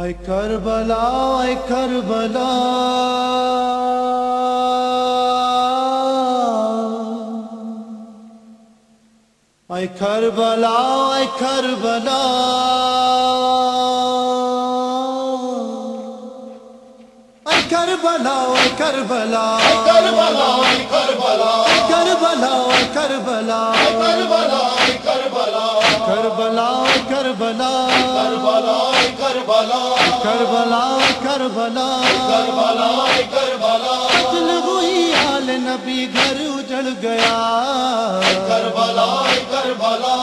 اے کربلا اے کربلا۔ اے کربلا اے کربلا۔ اے کربلا اے کربلا۔ کربلا کربلا۔ کربلا۔ اے کربلا۔ کربلا کربلا کربلا کربلا کربلا کربلا کربلا کربلا کربلا ہوئی آل نبی گھر اجڑ گیا کربلا کربلا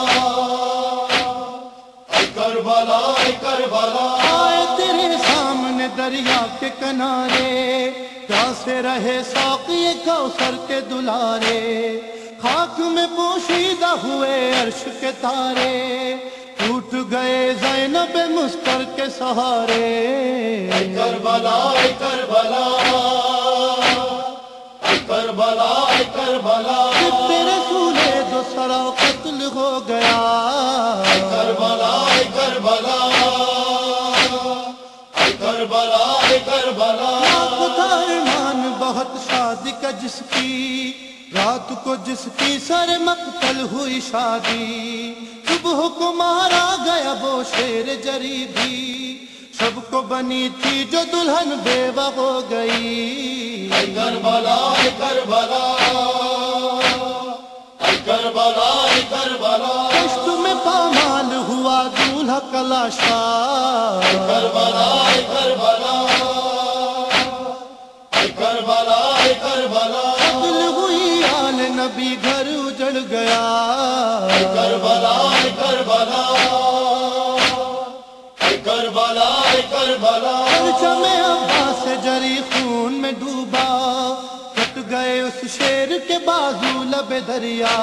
کربلا کربلا آئے تیرے سامنے دریا کے کنارے سے رہے ساقی کوثر کے دلارے خاک میں پوشیدہ ہوئے عرش کے تارے ٹوٹ گئے زینب مستر کے سہارے۔ کربلا کربلا کربلا کربلا۔ تیرے سولے دو سرا قتل ہو گیا۔ کربلا کربلا بہت شادی کا جس کی، رات کو جس کی سر مقتل ہوئی شادی۔ صبح کو مارا گیا وہ شیر جری بھی سب کو بنی تھی جو دلہن بیوہ ہو گئی۔ کربلا کربلا۔ کربلا کربلا۔ کشت میں پامال ہوا دولہا کلاشا۔ کربلا کربلا بازو لب دریا،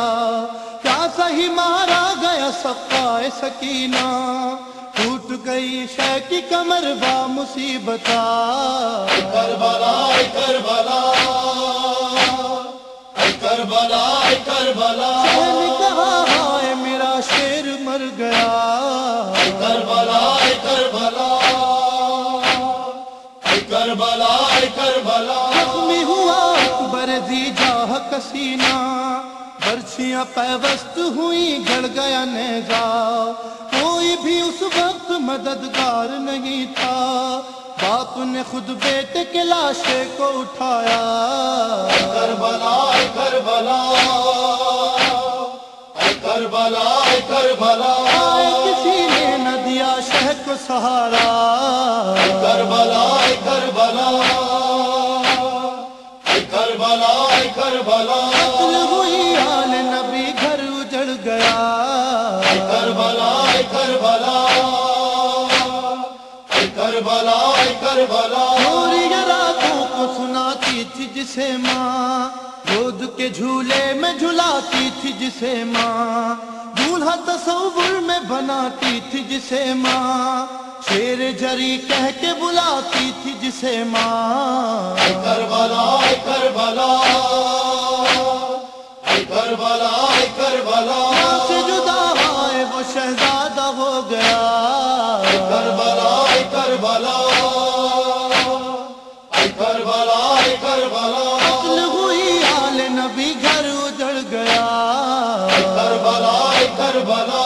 کیا صحیح مارا گیا سقائے سکینہ؟ ٹوٹ گئی شے کی کمر با مصیبتا کربلا کربلا جاہ برچیاں پیوست ہوئی گڑ گیا نیزا۔ کوئی بھی اس وقت مددگار نہیں تھا۔ باپ نے خود بیٹے کے لاشے کو اٹھایا۔ کربلا کربلا کربلا کربلا۔ کسی نے نہ دیا شہ کو سہارا۔ کربلا کربلا کربلا۔ کربلا کربلا کربلا. کربلا گوری راتوں کو سناتی تھی جسے ماں گود کے جھولے میں جھلاتی تھی جسے ماں، دولہا تصور میں بناتی تھی جسے ماں، شیر جری کہہ کے بلاتی تھی جسے ماں. کربلا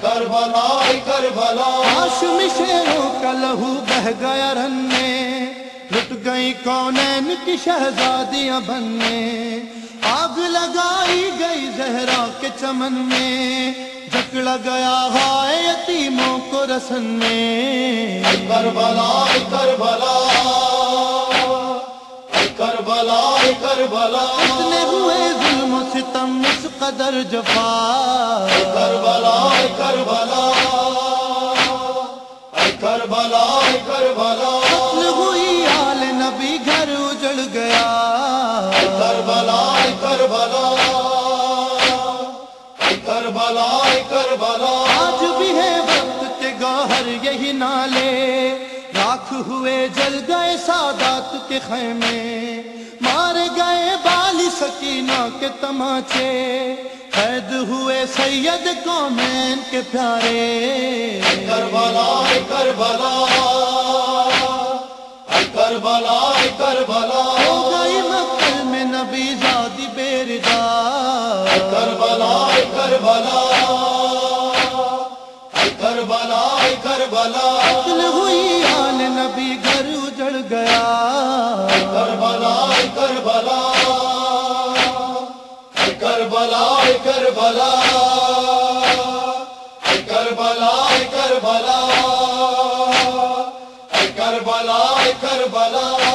کربلا کربلا کربلا ہاشم شیروں کا لہو بہ گیا رن میں لٹ گئی کونین کی شہزادیاں بننے آگ لگائی گئی زہرا کے چمن میں جکڑا گیا ہائے یتیموں کو رسن میں کربلا کربلا کربلا کربلا اتنے ہوئے ستم اس قدر جفا۔ کربلا کربلا۔ کربلا کربلا۔ ہوئی آل نبی گھر اجڑ گیا۔ کربلا کربلا۔ کربلا کربلا۔ ہوئے جل گئے سادات کے خیمے مارے گئے بالی سکینہ کے تماچے۔ قید ہوئے سید قومین کے پیارے۔ کربلا کربلا کربلا کربلا۔ ہو گئی مکر میں نبی زادی بیردار کربلا کربلا۔ کربلا کربلا قتل ہوئی آل نبی گھر اجڑ گیا। کربلا کربلا کربلا کربلا کربلا کربلا کربلا کربلا